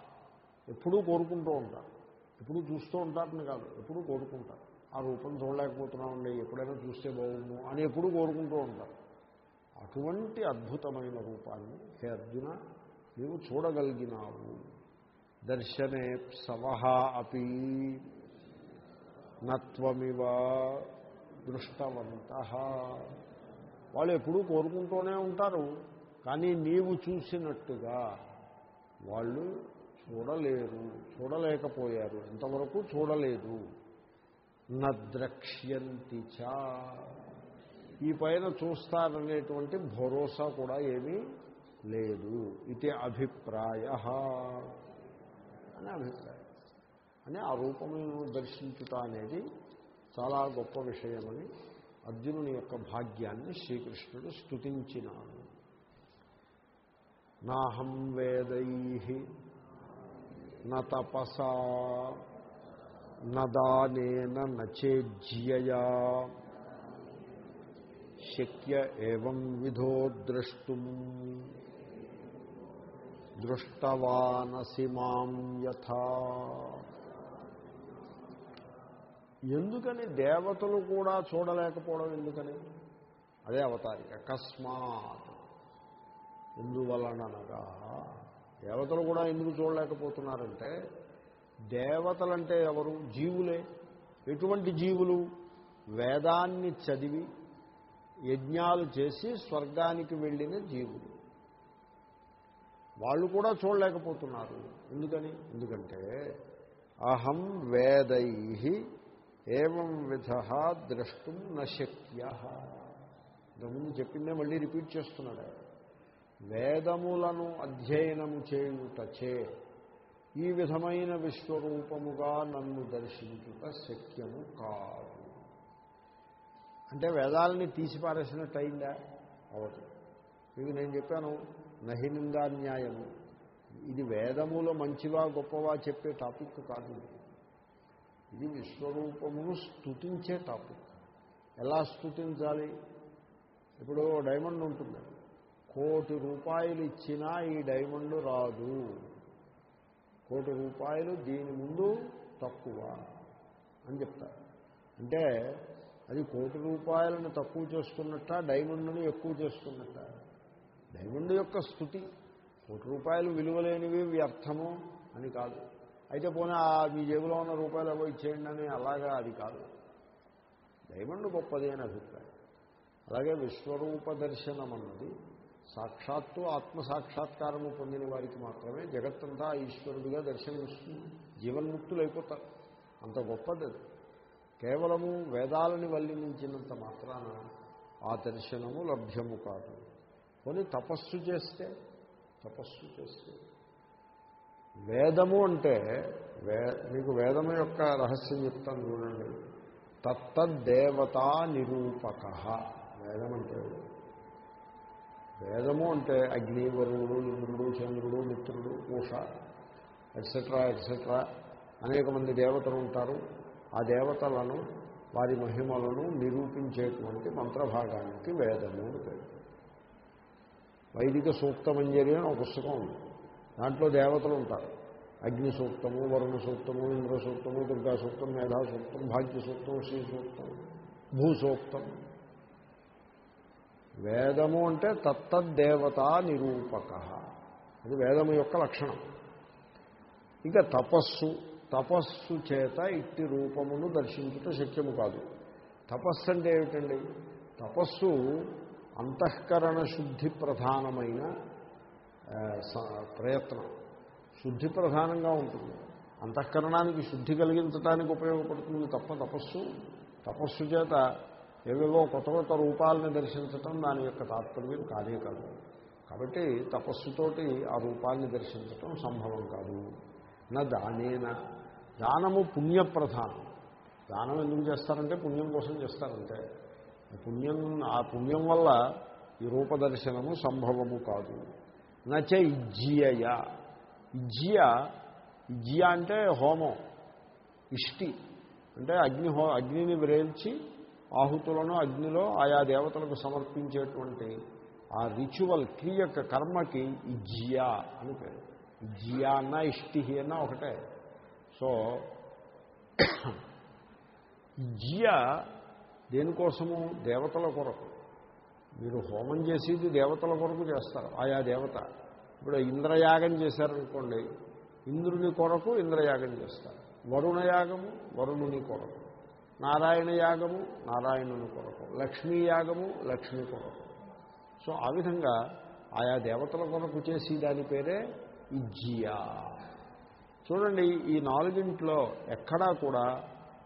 ఎప్పుడూ కోరుకుంటూ ఉంటారు. ఎప్పుడూ చూస్తూ ఉంటారని కాదు ఎప్పుడూ కోరుకుంటారు. ఆ రూపం చూడలేకపోతున్నామండి ఎప్పుడైనా చూస్తే బాగుండు అని ఎప్పుడూ కోరుకుంటూ ఉంటారు. అటువంటి అద్భుతమైన రూపాన్ని హే అర్జున నీవు చూడగలిగినావు. దర్శనే సవహ అపి నత్వమివ దృష్టవంత. వాళ్ళు ఎప్పుడూ కోరుకుంటూనే ఉంటారు. కానీ నీవు చూసినట్టుగా వాళ్ళు చూడలేరు చూడలేకపోయారు. ఇంతవరకు చూడలేదు. నద్రక్ష్యంతి చా. ఈ పైన చూస్తారనేటువంటి భరోసా కూడా ఏమీ లేదు. ఇది అభిప్రాయ అని అభిప్రాయం. అని ఆ రూపమును దర్శించుట అనేది చాలా గొప్ప విషయమని అర్జునుని యొక్క భాగ్యాన్ని శ్రీకృష్ణుడు స్థుతించినాడు నాహం వేదై న తపసా నదానేన నచేజ్యయా శక్య ఏం విధో ద్రష్టుం దృష్టవానసి మాం యథా. ఎందుకని దేవతలు కూడా చూడలేకపోవడం ఎందుకని? అదే అవతారిక అకస్మాత్. ఎందువలనగా దేవతలు కూడా ఎందుకు చూడలేకపోతున్నారంటే దేవతలంటే ఎవరు? జీవులే. ఎటువంటి జీవులు? వేదాన్ని చదివి యజ్ఞాలు చేసి స్వర్గానికి వెళ్ళిన జీవులు. వాళ్ళు కూడా చూడలేకపోతున్నారు. ఎందుకని? ఎందుకంటే అహం వేదై ఏం విధ ద్రష్టం నశక్య. ఇంతకుముందు చెప్పిందే మళ్ళీ రిపీట్ చేస్తున్నాడు వేదములను అధ్యయనము చేయుటచే ఈ విధమైన విశ్వరూపముగా నన్ను దర్శించుట శక్యము కాదు. అంటే వేదాలని తీసిపారేసినట్టు అయిందా అవదు. మీకు నేను చెప్పాను నహినిందా న్యాయము. ఇది వేదములో మంచివా గొప్పవా చెప్పే టాపిక్ కాదు. ఇది. విశ్వరూపమును స్థుతించే టాపిక్. ఎలా స్థుతించాలి ఇప్పుడు డైమండ్ ఉంటుంది. కోటి రూపాయలు ఇచ్చినా ఈ డైమండ్ రాదు. కోటి రూపాయలు దీని ముందు తక్కువ అని చెప్తారు అంటే అది కోటి రూపాయలను తక్కువ చేసుకున్నట్ట డైమండ్ను ఎక్కువ చేసుకున్నట్ట డైమండ్ యొక్క స్థుతి. కోటి రూపాయలు విలువలేనివి వ్యర్థము అని కాదు. అయితే పోనీ ఆ మీ జేబులో ఉన్న రూపాయలు ఏవో ఇచ్చేయండి అని అలాగా అది కాదు. డైమండ్ గొప్పది అని అభిప్రాయం. అలాగే విశ్వరూప దర్శనం అన్నది సాక్షాత్తు ఆత్మసాక్షాత్కారము పొందిన వారికి మాత్రమే జగత్తంతా ఈశ్వరుడిగా దర్శనమిస్తుంది. జీవన్ముక్తులు అయిపోతారు. అంత గొప్పది కేవలము వేదాలని వల్లించినంత మాత్రాన ఆ దర్శనము లభ్యము కాదు. కొని తపస్సు చేస్తే తపస్సు చేస్తే. వేదము అంటే వే మీకు వేదము యొక్క రహస్యం చెప్తాను చూడండి. తత్తద్దేవతా నిరూపక. వేదం అంటే వేదము అంటే అగ్ని వరుణుడు ఇంద్రుడు చంద్రుడు మిత్రుడు పూష ఎట్సెట్రా ఎట్సెట్రా అనేక మంది దేవతలు ఉంటారు. ఆ దేవతలను వారి మహిమలను నిరూపించేటువంటి మంత్రభాగానికి వేదము అని పేరు. వైదిక సూక్తమంజరి అని ఒక పుస్తకం ఉంది. దాంట్లో దేవతలు ఉంటారు. అగ్ని సూక్తము వరుణ సూక్తము ఇంద్ర సూక్తము దుర్గా సూక్తం మేధా సూక్తం భాగ్య సూక్తం శ్రీ సూక్తం భూసూక్తం వేదము అంటే తత్తద్దేవతా నిరూపక. అది వేదము యొక్క లక్షణం. ఇక తపస్సు తపస్సు చేత ఇట్టి రూపమును దర్శించుట శక్యము కాదు. తపస్సు అంటే ఏమిటండి? తపస్సు అంతఃకరణ శుద్ధి ప్రధానమైన స- ప్రయత్నం. శుద్ధి ప్రధానంగా ఉంటుంది. అంతఃకరణానికి శుద్ధి కలిగించడానికి ఉపయోగపడుతుంది తప్ప తపస్సు తపస్సు చేత ఏవేవో కొత్త కొత్త రూపాలని దర్శించటం దాని యొక్క తాత్పర్యం కాదే కాదు. కాబట్టి తపస్సుతోటి ఆ రూపాన్ని దర్శించటం సంభవం కాదు. నా దానేన. దానము పుణ్యప్రధానం. దానం ఎందుకు చేస్తారంటే పుణ్యం కోసం చేస్తారంటే. పుణ్యం ఆ పుణ్యం వల్ల ఈ రూపదర్శనము సంభవము కాదు. నచ ఇజ్జియయ. ఇజ్జియ ఇజ్జియ అంటే హోమం ఇష్టి. అంటే అగ్ని హో అగ్నిని వ్రేల్చి ఆహుతులను అగ్నిలో ఆయా దేవతలకు సమర్పించేటువంటి ఆ రిచువల్ క్రియక కర్మకి ఇజ్జియా అని పేరు. ఇజ్జియా అన్న ఇష్టి అన్న ఒకటే. సో ఇజ్జియా దేనికోసము? దేవతల కొరకు. మీరు హోమం చేసేది దేవతల కొరకు చేస్తారు ఆయా దేవత. ఇప్పుడు ఇంద్రయాగం చేశారనుకోండి ఇంద్రుని కొరకు ఇంద్రయాగం చేస్తారు. వరుణయాగము వరుణుని కొరకు. నారాయణ యాగము నారాయణుని కొరకు. లక్ష్మీ యాగము లక్ష్మి కొరకు. సో ఆ విధంగా ఆయా దేవతల కొరకు చేసి దాని పేరే ఇజ్జియా చూడండి ఈ నాలుగింట్లో ఎక్కడా కూడా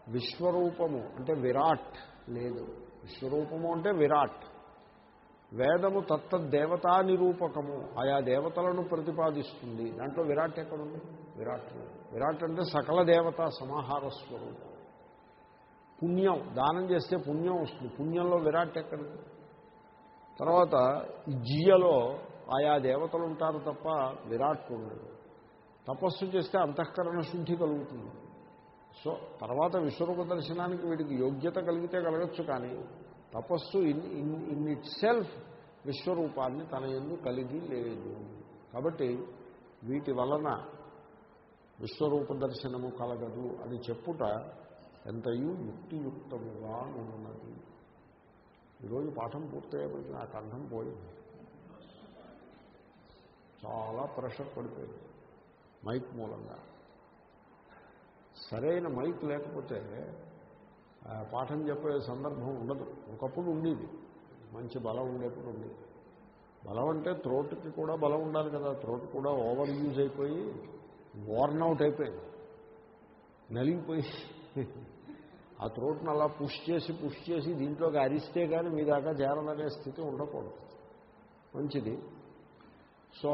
విశ్వరూపము అంటే విరాట్ లేదు. విశ్వరూపము అంటే విరాట్. వేదము తత్తదేవతా నిరూపకము ఆయా దేవతలను ప్రతిపాదిస్తుంది. దాంట్లో విరాట్ ఎక్కడుంది? విరాట్ విరాట్ అంటే సకల దేవత సమాహార స్వరూపం. పుణ్యం దానం చేస్తే పుణ్యం వస్తుంది. పుణ్యంలో విరాట్ ఎక్కడిది తర్వాత జియలో ఆయా దేవతలు ఉంటారు తప్ప విరాట్ ఉండదు తపస్సు చేస్తే అంతఃకరణ శుద్ధి కలుగుతుంది. సో తర్వాత విశ్వరూప దర్శనానికి వీడికి యోగ్యత కలిగితే కలగచ్చు కానీ తపస్సు in in in itself విశ్వరూపాన్ని తన ఎందు కలిగి లేదు. కాబట్టి వీటి వలన విశ్వరూప దర్శనము కలగదు అని చెప్పుట ఎంతయు యుక్తియుక్తముగా ఉన్నది. ఈరోజు పాఠం పూర్తయ్యేప్పటికీ నా కంఠం పోయింది. చాలా ప్రెషర్ పడిపోయింది మైక్ మూలంగా. సరైన మైక్ లేకపోతే పాఠం చెప్పే సందర్భం ఉండదు. ఒకప్పుడు ఉండేది. మంచి బలం ఉండేప్పుడు ఉండేది. బలం అంటే త్రోట్కి కూడా బలం ఉండాలి కదా. త్రోట్ కూడా ఓవర్ యూజ్ అయిపోయి వార్న్ అవుట్ అయిపోయింది. నలిగిపోయి ఆ త్రోట్ను అలా పుష్ చేసి పుష్ చేసి దీంట్లోకి అరిస్తే కానీ మీ దాకా చేరాలనే స్థితి ఉండకూడదు. మంచిది. సో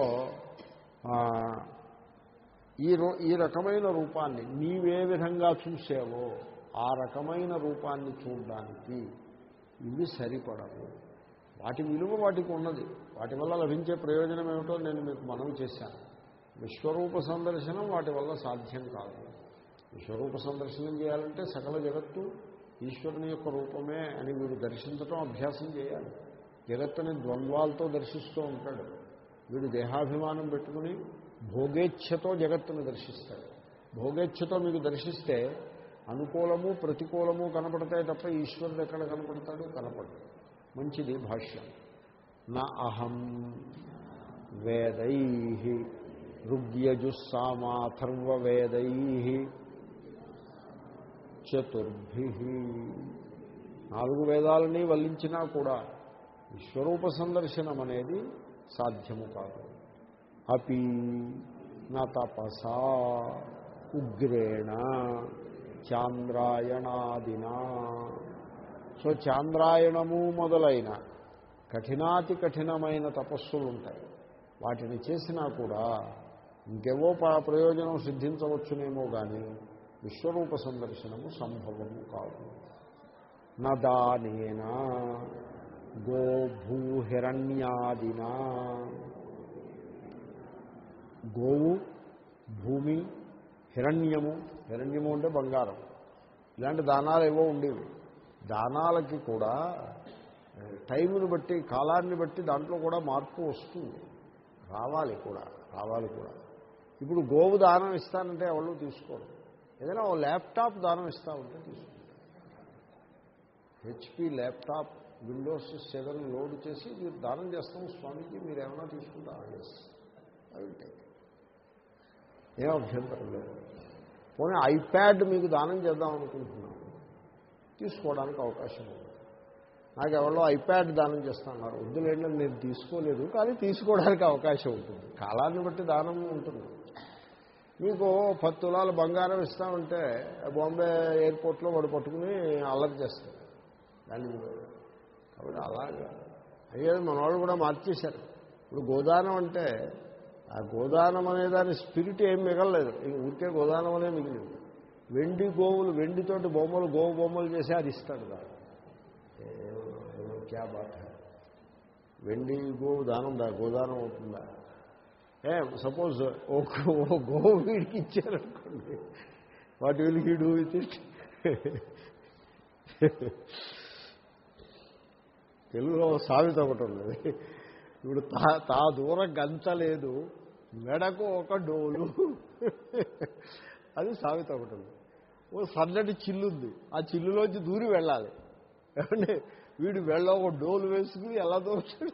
ఈ రూ ఈ రకమైన రూపాన్ని నీవే విధంగా చూసావో ఆ రకమైన రూపాన్ని చూడడానికి ఇవి సరిపడవు. వాటి విలువ వాటికి ఉన్నది. వాటి వల్ల లభించే ప్రయోజనం ఏమిటో నేను మీకు మనవి చేశాను. విశ్వరూప సందర్శనం వాటి వల్ల సాధ్యం కాదు. విశ్వరూప సందర్శనం చేయాలంటే సకల జగత్తు ఈశ్వరుని యొక్క రూపమే అని వీడు దర్శించటం అభ్యాసం చేయాలి. జగత్తుని ద్వంద్వాలతో దర్శిస్తూ ఉంటాడు. వీడు దేహాభిమానం పెట్టుకుని భోగేచ్ఛతో జగత్తును దర్శిస్తాడు. భోగేచ్ఛతో మీకు దర్శిస్తే అనుకూలము ప్రతికూలము కనపడతాయి తప్ప ఈశ్వరుడు ఎక్కడ కనపడతాడు? కనపడదు మంచిది భాష్యం. నా అహం వేదై ఋగ్యజుస్సామాథర్వవేదై చతుర్భి. నాలుగు వేదాలని వల్లించినా కూడా విశ్వరూప సందర్శనం అనేది సాధ్యము కాదు. అపి నా తపసా ఉగ్రేణ చాంద్రాయణాదినా. సో చాంద్రాయణము మొదలైన కఠినాతి కఠినమైన తపస్సులు ఉంటాయి వాటిని చేసినా కూడా ఇంకేవో ప- ప్రయోజనం సిద్ధించవచ్చునేమో కానీ విశ్వరూప సందర్శనము సంభవము కాదు. నదానేన గోభూహిరణ్యాదినా. గోవు భూమి హిరణ్యము హిరణ్యము అంటే బంగారం. ఇలాంటి దానాలు ఏవో ఉండేవి. దానాలకి కూడా టైముని బట్టి కాలాన్ని బట్టి దాంట్లో కూడా మార్పు వస్తుంది. రావాలి కూడా రావాలి కూడా. ఇప్పుడు గోవు దానం ఇస్తానంటే ఎవరు తీసుకోరు. ఏదైనా ఓ ల్యాప్టాప్ దానం ఇస్తా ఉంటే తీసుకుంటారు HP laptop Windows seven load చేసి మీరు దానం చేస్తాం స్వామికి మీరు ఏమైనా తీసుకుంటారా ఎస్ అవి ఏం అభ్యంతరం లేదు. పోనీ ఐప్యాడ్ మీకు దానం చేద్దాం అనుకుంటున్నాను. తీసుకోవడానికి అవకాశం ఉంది. నాకు ఎవరో ఐప్యాడ్ దానం చేస్తున్నారు. వద్దులేండి నేను తీసుకోలేదు కానీ తీసుకోవడానికి అవకాశం ఉంటుంది. కాలాన్ని బట్టి దానం ఉంటుంది. మీకు పది తులాల బంగారం ఇస్తామంటే బాంబే ఎయిర్పోర్ట్లో వాడు పట్టుకుని అల్లరి చేస్తాడు. దాన్ని కాబట్టి అలాగా. అయ్యేది మన వాళ్ళు కూడా మార్చేశారు. ఇప్పుడు గోదానం అంటే ఆ గోదానం అనే దాని స్పిరిట్ ఏం మిగలలేదు. ఇంక ఊరికే గోదానం అనే మిగిలింది. వెండి గోవులు వెండితోటి బొమ్మలు గోవు బొమ్మలు చేసి అది ఇస్తాడు దాన్ని క్యా బాత్ వెండి గోవు దానం దా గోదానం అవుతుందా? ఏ సపోజ్ ఓ గో- గోవు వీడికి ఇచ్చారనుకోండి what will he do with it తెలుగులో సామెత ఒకటి ఉన్నది ఇప్పుడు తా తా దూరం గంత లేదు మెడకు ఒక డోలు. అది సామెత ఒకటి ఉంది. ఓ సన్నటి చిల్లుంది ఆ చిల్లులోంచి దూరి వెళ్ళాలి. ఏమంటే వీడు వెళ్ళ ఒక డోలు వేసుకుని ఎలా దూరుతాడు?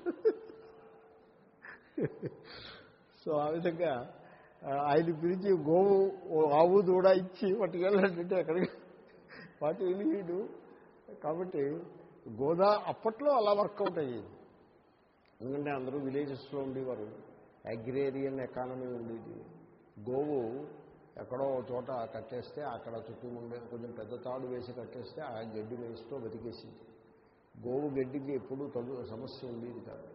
సో ఆ విధంగా ఆయన పిలిచి గోవు ఆవు దూడ ఇచ్చి పట్టుకెళ్ళాడంటే అక్కడికి వాటి వీడు కాబట్టి గోదా అప్పట్లో అలా వర్కౌట్ అయ్యేది. ఎందుకంటే అందరూ విలేజెస్లో ఉండేవారు అగ్రేరియన్ ఎకానమీ ఉండేది. గోవు ఎక్కడో ఒక చోట కట్టేస్తే అక్కడ చుట్టూ ఉండే కొంచెం పెద్ద తాడు వేసి కట్టేస్తే ఆ గడ్డి వేస్తూ బతికేసింది గోవు గడ్డికి ఎప్పుడూ తగు సమస్య ఉండేది కాదు.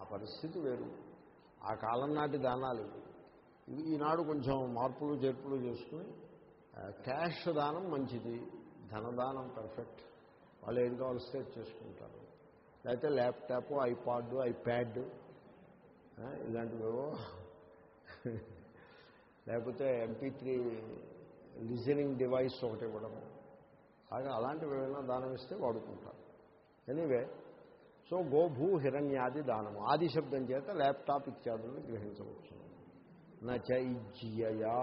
ఆ పరిస్థితి వేరు. ఆ కాలం నాటి దానాలు ఇవి. ఈనాడు కొంచెం మార్పులు చేర్పులు చేసుకుని క్యాష్ దానం మంచిది ధనదానం పర్ఫెక్ట్. వాళ్ళు ఏం కావాల్స్తే చేసుకుంటారు. లేకపోతే ల్యాప్టాప్ ఐపాడ్ ఐప్యాడ్ ఇలాంటివేవో లేకపోతే ఎంపీ త్రీ లిజనింగ్ డివైస్ ఒకటి ఇవ్వడము. అలాగే అలాంటివి ఏమైనా దానం ఇస్తే వాడుకుంటారు. ఎనీవే సో గోభూ హిరణ్యాది దానము. ఆది శబ్దం చేత ల్యాప్టాప్ ఇత్యాదులను గ్రహించవచ్చు. నైజ్యయా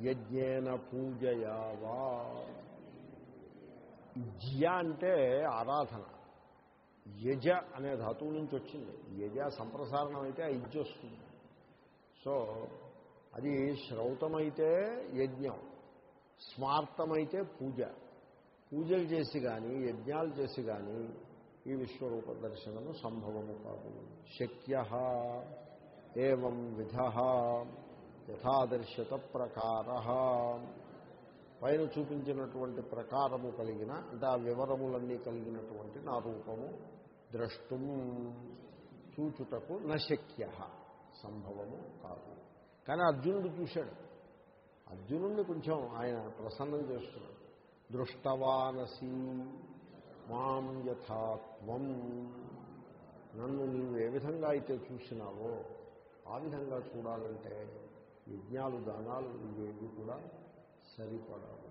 యజ్ఞేన పూజయా వా. జ్య అంటే ఆరాధన. యజ అనే ధాతువు నుంచి వచ్చింది. యజ సంప్రసారణం అయితే ఆ ఇజ్జ వస్తుంది. సో అది శ్రౌతమైతే యజ్ఞం స్మార్తమైతే పూజ. పూజలు చేసి కానీ యజ్ఞాలు చేసి కానీ ఈ విశ్వరూప దర్శనము సంభవము కాదు. శక్య ఏం విధ యథాదర్శత ప్రకార. పైన చూపించినటువంటి ప్రకారము కలిగిన అంటే ఆ వివరములన్నీ కలిగినటువంటి నా రూపము ద్రష్టం చూచుటకు నశక్య సంభవము కాదు. కానీ అర్జునుడు చూశాడు. అర్జునుడిని కొంచెం ఆయన ప్రసన్నం చేస్తున్నాడు. దృష్టవానసి మాం యథాత్వం నన్ను నీవు ఏ విధంగా అయితే చూసినావో ఆ విధంగా చూడాలంటే యజ్ఞాలు దానాలు ఇవేవి కూడా సరిపడవు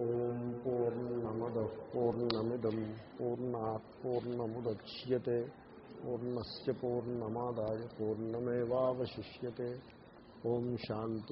ఓం పూర్ణమద పూర్ణమిదం. పూర్ణా పూర్ణముద్యతే. పూర్ణస్ పూర్ణమాదాయ పూర్ణమేవాశిష్యతే ఓం శాంతి